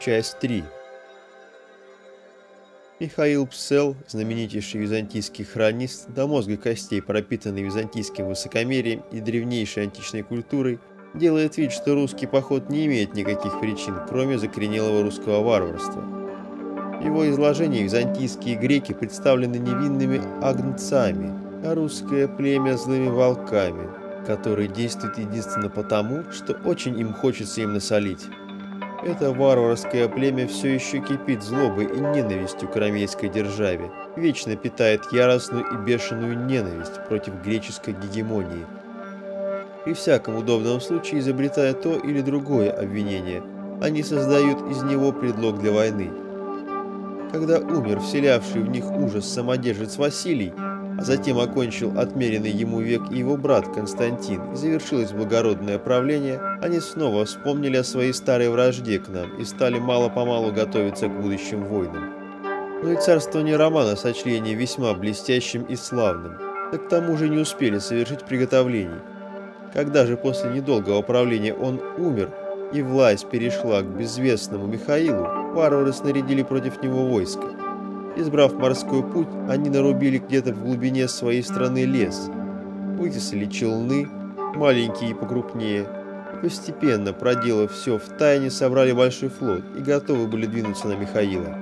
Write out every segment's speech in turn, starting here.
Часть 3. Михаил Псел, знаменитейший византийский хронист, до мозга костей пропитанный византийским высокомерием и древнейшей античной культурой, делает вид, что русский поход не имеет никаких причин, кроме закоренелого русского варварства. В его изложении византийские греки представлены невинными агнцами, а русское племя злыми волками, которые действуют единственно потому, что очень им хочется им насолить. Это варварское племя все еще кипит злобой и ненавистью к ромейской державе, вечно питает яростную и бешеную ненависть против греческой гегемонии. При всяком удобном случае изобретая то или другое обвинение, они создают из него предлог для войны. Когда умер вселявший в них ужас самодержец Василий, затем окончил отмеренный ему век и его брат Константин, завершилось благородное правление, они снова вспомнили о своей старой вражде к нам и стали мало-помалу готовиться к будущим войнам. Но и царствование Романа сочли они весьма блестящим и славным, да к тому же не успели совершить приготовлений. Когда же после недолгого правления он умер, и власть перешла к безвестному Михаилу, варвары снарядили против него войско. Избрав морской путь, они нарубили где-то в глубине своей страны лес, вытесали челны, маленькие и покрупнее, постепенно, проделав все в тайне, собрали большой флот и готовы были двинуться на Михаила.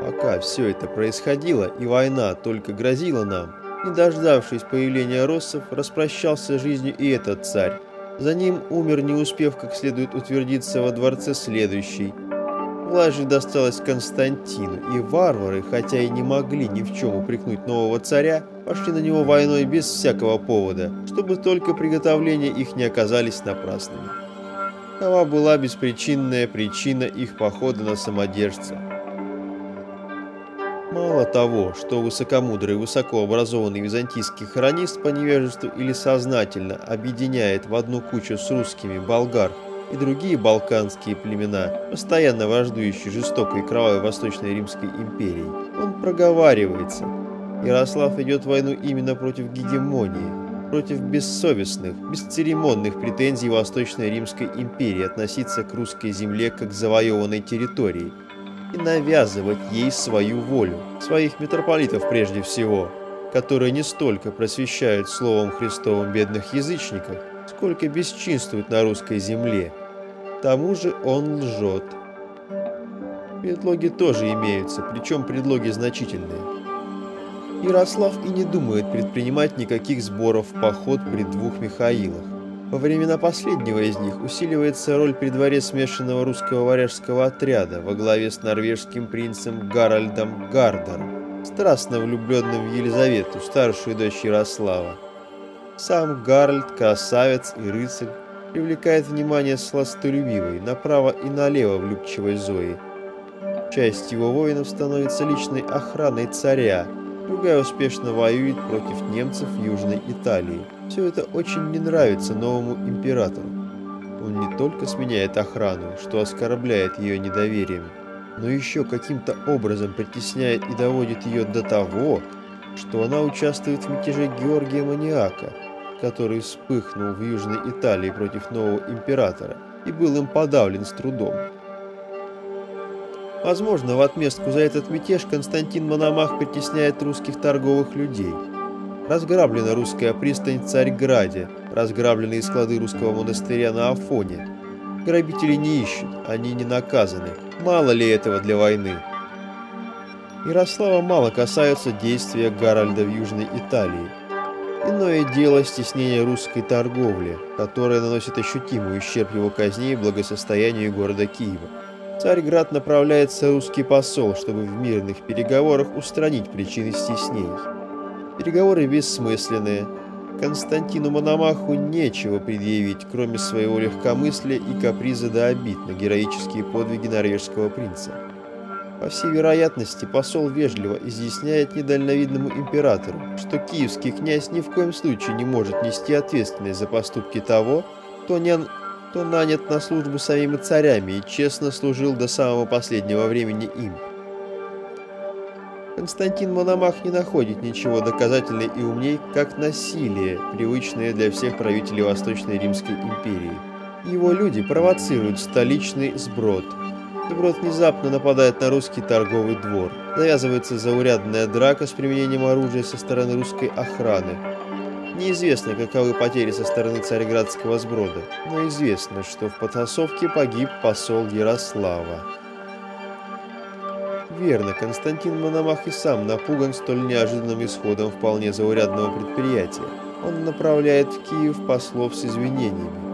Пока все это происходило и война только грозила нам, не дождавшись появления россов, распрощался жизнью и этот царь. За ним умер, не успев как следует утвердиться во дворце следующий – Власть же досталась Константину, и варвары, хотя и не могли ни в чем упрекнуть нового царя, пошли на него войной без всякого повода, чтобы только приготовления их не оказались напрасными. Такова была беспричинная причина их похода на самодержца. Мало того, что высокомудрый и высокообразованный византийский хронист по невежеству или сознательно объединяет в одну кучу с русскими болгар и другие балканские племена, постоянно враждующие жестокой и кровавой Восточной Римской империей. Он проговаривается. Ярослав идет войну именно против гегемонии, против бессовестных, бесцеремонных претензий Восточной Римской империи относиться к русской земле как к завоеванной территории и навязывать ей свою волю, своих митрополитов прежде всего, которые не столько просвещают словом Христовым бедных язычников, сколько бесчинствуют на русской земле – тому же он лжет. Предлоги тоже имеются, причем предлоги значительные. Ярослав и не думает предпринимать никаких сборов в поход при двух Михаилах. Во времена последнего из них усиливается роль при дворе смешанного русского варяжского отряда во главе с норвежским принцем Гарольдом Гардером, страстно влюбленным в Елизавету, старшую дочь Ярослава. Сам Гарольд, красавец и рыцарь, привлекает внимание сластолюбивой, направо и налево влюбчивой Зои. Часть его воинов становится личной охраной царя, другая успешно воюет против немцев в Южной Италии. Все это очень не нравится новому императору. Он не только сменяет охрану, что оскорбляет ее недоверием, но еще каким-то образом притесняет и доводит ее до того, что она участвует в мятеже Георгия Маниака – который вспыхнул в Южной Италии против нового императора и был им подавлен с трудом. Возможно, в отместку за этот мятеж Константин Мономах притесняет русских торговых людей. Разграблена русская пристань в Царьграде, разграблены склады русского монастыря на Афоне. Грабители не ищут, они не наказаны. Мало ли этого для войны? Ярослава мало касаются действия Гарольда в Южной Италии. Иное дело стеснение русской торговли, которое наносит ощутимый ущерб его казни и благосостоянию города Киева. Царьград направляется русский посол, чтобы в мирных переговорах устранить причины стеснений. Переговоры бессмысленные. Константину Мономаху нечего предъявить, кроме своего легкомыслия и каприза до обид на героические подвиги норвежского принца. По всей вероятности, посол вежливо изъясняет недальновидному императору, что киевский князь ни в коем случае не может нести ответственность за поступки того, кто, не, кто нанят на службу самими царями и честно служил до самого последнего времени им. Константин Мономах не находит ничего доказательнее и умней, как насилие, привычное для всех правителей Восточной Римской империи. Его люди провоцируют столичный сброд. Сброд внезапно нападает на русский торговый двор. Завязывается заурядная драка с применением оружия со стороны русской охраны. Неизвестно, каковы потери со стороны царьградского сброда, но известно, что в потасовке погиб посол Ярослава. Верно, Константин Мономах и сам напуган столь неожиданным исходом вполне заурядного предприятия. Он направляет в Киев послов с извинениями.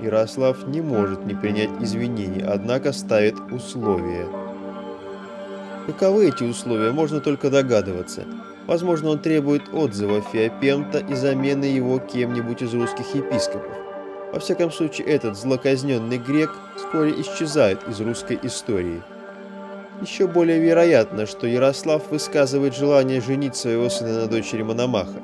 Ярослав не может не принять извинений, однако ставит условия. Каковы эти условия, можно только догадываться. Возможно, он требует отзыва Феопемта и замены его кем-нибудь из русских епископов. Во всяком случае, этот злоказненный грек вскоре исчезает из русской истории. Еще более вероятно, что Ярослав высказывает желание женить своего сына на дочери Мономаха,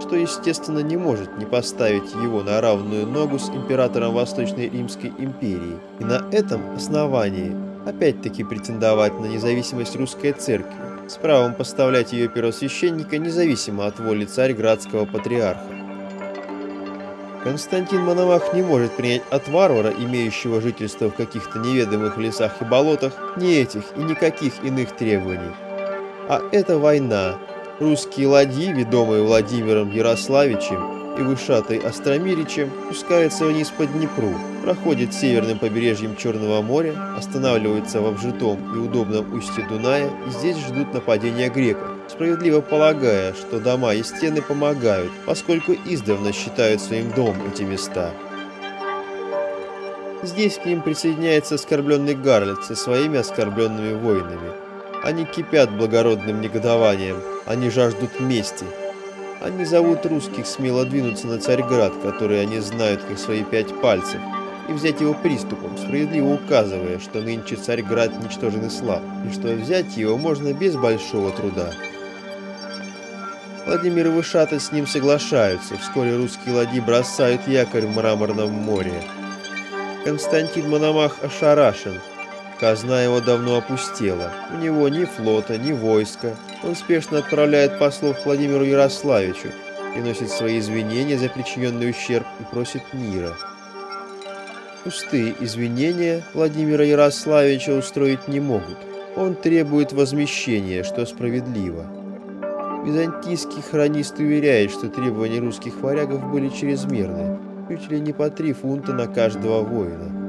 что, естественно, не может не поставить его на равную ногу с императором Восточной Римской империи, и на этом основании опять-таки претендовать на независимость русской церкви, с правом поставлять ее первосвященника независимо от воли царь-градского патриарха. Константин Мономах не может принять от варвара, имеющего жительство в каких-то неведомых лесах и болотах, ни этих и никаких иных требований. А это война. Русские ладьи, ведомые Владимиром Ярославичем и Вышатой Остромиричем, пускаются вниз по Днепру, проходят северным побережьем Черного моря, останавливаются в обжитом и удобном устье Дуная и здесь ждут нападения греков справедливо полагая, что дома и стены помогают, поскольку издавна считают своим домом эти места. Здесь к ним присоединяется оскорбленный Гарлет со своими оскорбленными воинами. Они кипят благородным негодованием, они жаждут мести. Они зовут русских смело двинуться на Царьград, который они знают как свои пять пальцев, и взять его приступом, справедливо указывая, что нынче Царьград ничтожен и слаб, и что взять его можно без большого труда. Владимир и Вышата с ним соглашаются. Вскоре русские ладьи бросают якорь в мраморном море. Константин Мономах ошарашен. Казна его давно опустела. У него ни флота, ни войска. Он спешно отправляет послов Владимиру Ярославичу, приносит свои извинения за причиненный ущерб и просит мира. Пустые извинения Владимира Ярославича устроить не могут. Он требует возмещения, что справедливо. Византийский хронист уверяет, что требования русских варягов были чрезмерны, чуть ли не по три фунта на каждого воина.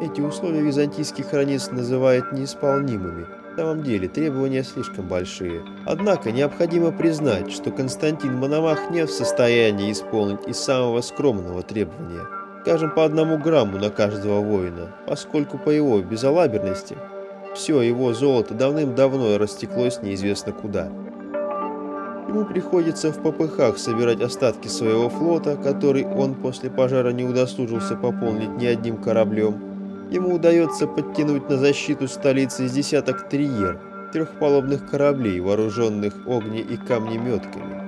Эти условия византийский хронист называет неисполнимыми. На самом деле требования слишком большие. Однако необходимо признать, что Константин Мономах не в состоянии исполнить и самого скромного требования, скажем, по одному грамму на каждого воина, поскольку по его безалаберности все его золото давным-давно растеклось неизвестно куда. Ему приходится в попыхах собирать остатки своего флота, который он после пожара не удосужился пополнить ни одним кораблем. Ему удается подтянуть на защиту столицы из десяток триер, трехпалубных кораблей, вооруженных огне- и камнеметками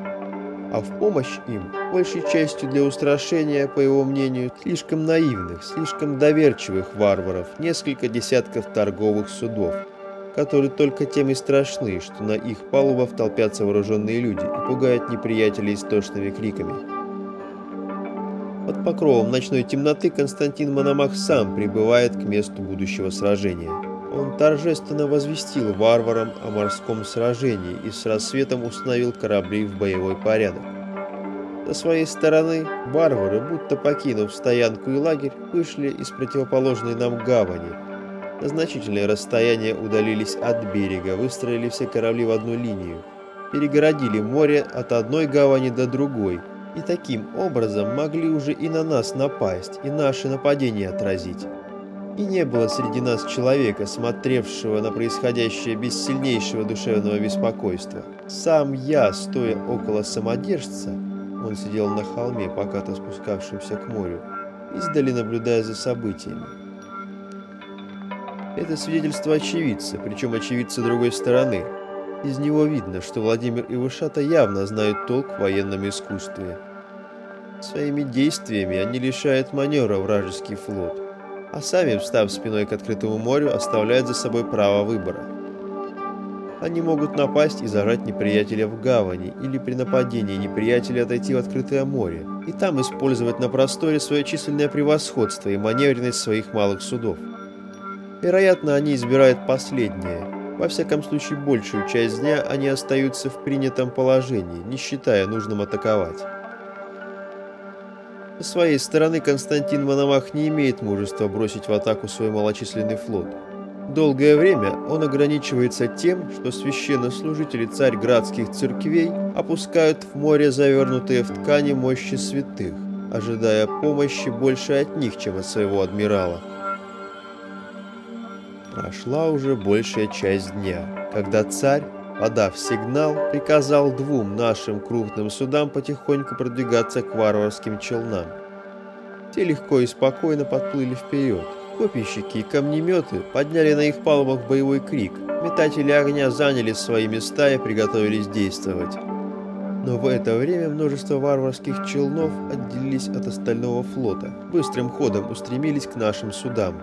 а в помощь им, большей частью для устрашения, по его мнению, слишком наивных, слишком доверчивых варваров, несколько десятков торговых судов, которые только тем и страшны, что на их палубах толпятся вооруженные люди и пугают неприятелей истошными криками. Под покровом ночной темноты Константин Мономах сам прибывает к месту будущего сражения он торжественно возвестил варварам о морском сражении и с рассветом установил корабли в боевой порядок. Со своей стороны варвары, будто покинув стоянку и лагерь, вышли из противоположной нам гавани. На значительное расстояние удалились от берега, выстроили все корабли в одну линию, перегородили море от одной гавани до другой и таким образом могли уже и на нас напасть, и наши нападения отразить. И не было среди нас человека, смотревшего на происходящее без сильнейшего душевного беспокойства. Сам я, стоя около самодержца, он сидел на холме, пока-то спускавшемся к морю, издали наблюдая за событиями. Это свидетельство очевидца, причем очевидца другой стороны. Из него видно, что Владимир Ивышата явно знают толк в военном искусстве. Своими действиями они лишают маневра вражеский флот а сами, встав спиной к открытому морю, оставляют за собой право выбора. Они могут напасть и зажать неприятеля в гавани или при нападении неприятеля отойти в открытое море и там использовать на просторе свое численное превосходство и маневренность своих малых судов. Вероятно, они избирают последнее. Во всяком случае, большую часть дня они остаются в принятом положении, не считая нужным атаковать. Со своей стороны Константин Мономах не имеет мужества бросить в атаку свой малочисленный флот. Долгое время он ограничивается тем, что священнослужители царьградских церквей опускают в море завернутые в ткани мощи святых, ожидая помощи больше от них, чем от своего адмирала. Прошла уже большая часть дня, когда царь, подав сигнал, приказал двум нашим крупным судам потихоньку продвигаться к варварским челнам. Те легко и спокойно подплыли вперед. Копийщики и камнеметы подняли на их палубах боевой крик. Метатели огня заняли свои места и приготовились действовать. Но в это время множество варварских челнов отделились от остального флота, быстрым ходом устремились к нашим судам.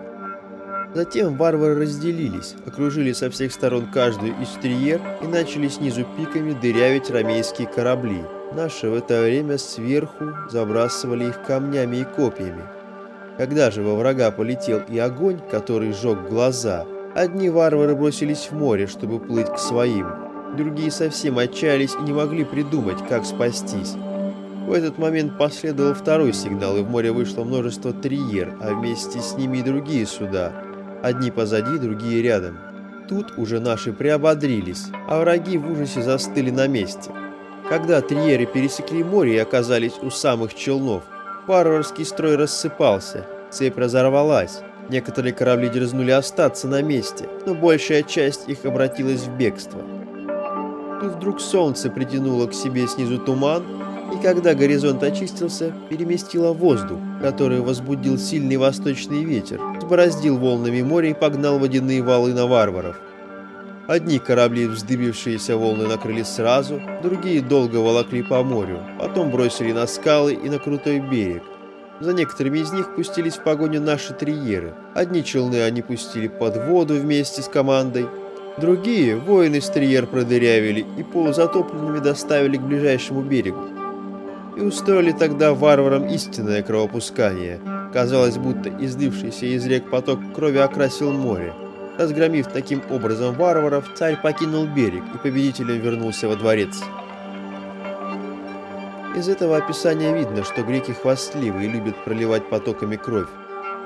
Затем варвары разделились, окружили со всех сторон каждую из триер и начали снизу пиками дырявить ромейские корабли. Наши в это время сверху забрасывали их камнями и копьями. Когда же во врага полетел и огонь, который сжег глаза, одни варвары бросились в море, чтобы плыть к своим, другие совсем отчаялись и не могли придумать, как спастись. В этот момент последовал второй сигнал, и в море вышло множество триер, а вместе с ними и другие суда, одни позади, другие рядом. Тут уже наши приободрились, а враги в ужасе застыли на месте. Когда триеры пересекли море и оказались у самых челнов, варварский строй рассыпался, цепь разорвалась. Некоторые корабли дерзнули остаться на месте, но большая часть их обратилась в бегство. Тут вдруг солнце притянуло к себе снизу туман, и когда горизонт очистился, переместило воздух, который возбудил сильный восточный ветер, сбороздил волнами море и погнал водяные валы на варваров. Одни корабли, вздыбившиеся волны, накрыли сразу, другие долго волокли по морю, потом бросили на скалы и на крутой берег. За некоторыми из них пустились в погоню наши триеры. Одни челны они пустили под воду вместе с командой, другие воины с триер продырявили и полузатопленными доставили к ближайшему берегу и устроили тогда варварам истинное кровопускание. Казалось, будто излившийся из рек поток крови окрасил море. Разгромив таким образом варваров, царь покинул берег и победителем вернулся во дворец. Из этого описания видно, что греки хвастливы и любят проливать потоками кровь.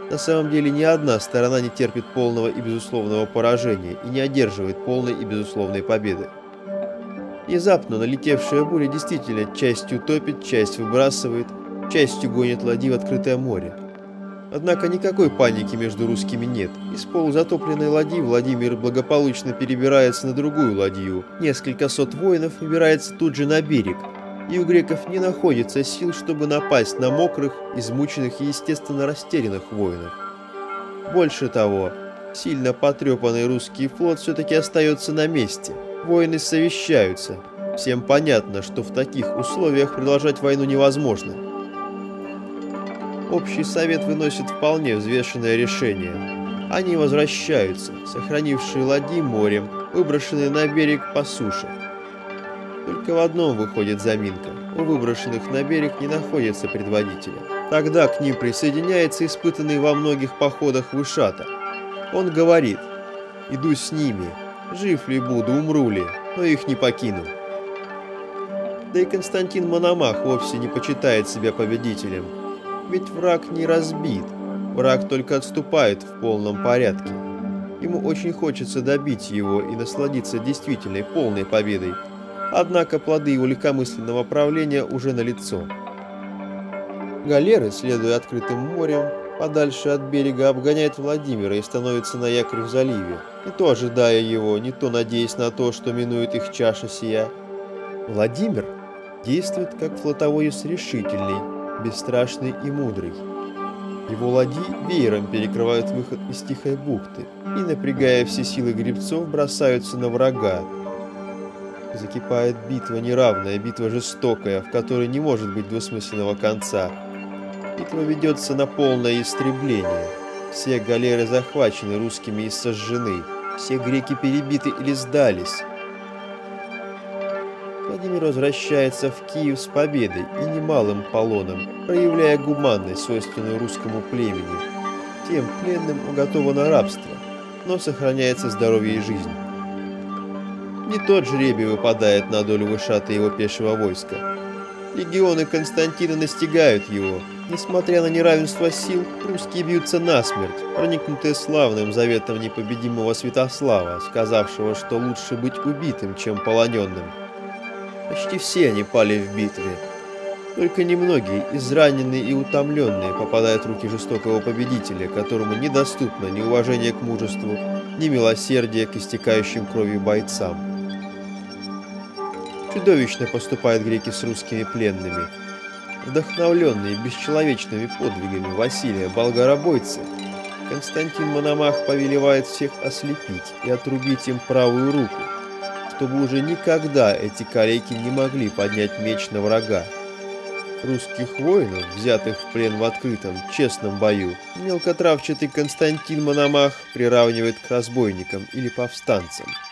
На самом деле ни одна сторона не терпит полного и безусловного поражения и не одерживает полной и безусловной победы. Внезапно налетевшая буря действительно частью топит, часть выбрасывает, частью гонит ладьи в открытое море. Однако никакой паники между русскими нет. Из полузатопленной ладьи Владимир благополучно перебирается на другую ладью. Несколько сот воинов выбирается тут же на берег. И у греков не находится сил, чтобы напасть на мокрых, измученных и, естественно, растерянных воинов. Больше того, сильно потрепанный русский флот все-таки остается на месте – Воины совещаются. Всем понятно, что в таких условиях продолжать войну невозможно. Общий совет выносит вполне взвешенное решение. Они возвращаются, сохранившие ладьи морем, выброшенные на берег по суше. Только в одном выходит заминка. У выброшенных на берег не находится предводителя. Тогда к ним присоединяется испытанный во многих походах Вышата. Он говорит «Иду с ними, Жив ли буду, умру ли, но их не покину. Да и Константин Мономах вовсе не почитает себя победителем. Ведь враг не разбит, враг только отступает в полном порядке. Ему очень хочется добить его и насладиться действительной полной победой. Однако плоды его легкомысленного правления уже налицо. Галеры, следуя открытым морем, подальше от берега обгоняет Владимира и становится на якорь в заливе, не то ожидая его, не то надеясь на то, что минует их чаша сия. Владимир действует как флотоводец решительный, бесстрашный и мудрый. Его ладьи веером перекрывают выход из тихой бухты и, напрягая все силы гребцов, бросаются на врага. Закипает битва неравная, битва жестокая, в которой не может быть двусмысленного конца – Битва ведется на полное истребление. Все галеры захвачены русскими и сожжены. Все греки перебиты или сдались. Владимир возвращается в Киев с победой и немалым полоном, проявляя гуманность, свойственную русскому племени. Тем пленным уготовано рабство, но сохраняется здоровье и жизнь. Не тот жребий выпадает на долю вышата его пешего войска. Легионы Константина настигают его. Несмотря на неравенство сил, русские бьются насмерть, проникнутые славным заветом непобедимого Святослава, сказавшего, что лучше быть убитым, чем полоненным. Почти все они пали в битве. Только немногие, израненные и утомленные, попадают в руки жестокого победителя, которому недоступно ни уважение к мужеству, ни милосердие к истекающим кровью бойцам. Чудовищно поступают греки с русскими пленными. Вдохновленные бесчеловечными подвигами Василия Болгаробойца, Константин Мономах повелевает всех ослепить и отрубить им правую руку, чтобы уже никогда эти калеки не могли поднять меч на врага. Русских воинов, взятых в плен в открытом, честном бою, мелкотравчатый Константин Мономах приравнивает к разбойникам или повстанцам –